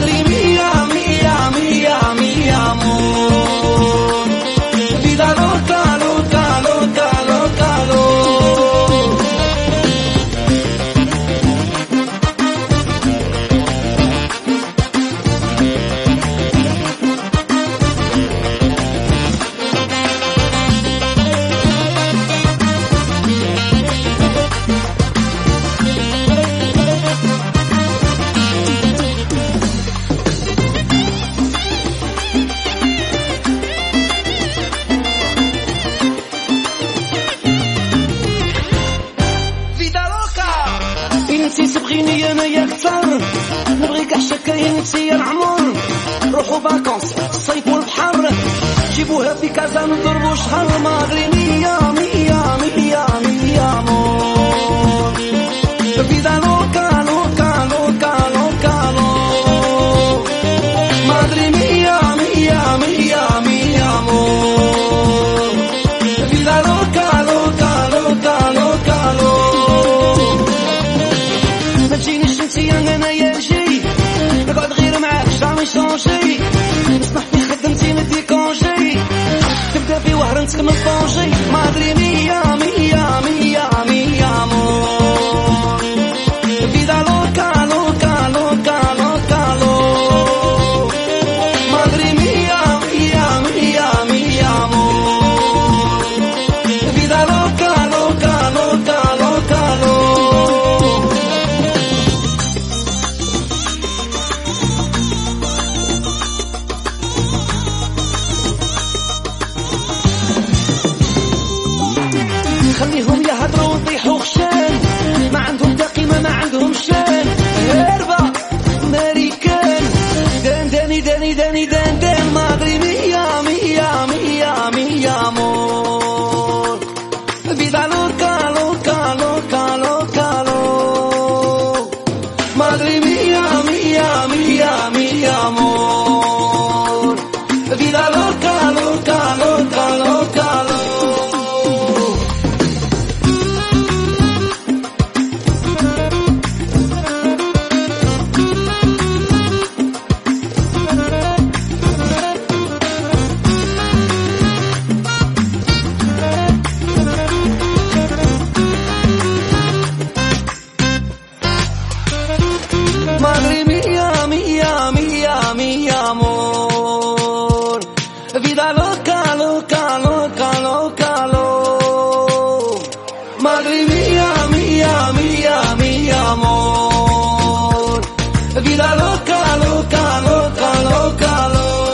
lágrimas عشقيني أنا يا كثر نبغيك عشاك كاين يا العمر روحوا فاكونس الصيف والبحر جيبوها في كازا نضربوا شهر. مغربيه Ведь мы позже могли меня Madre mía. kalau kalau kalau kalau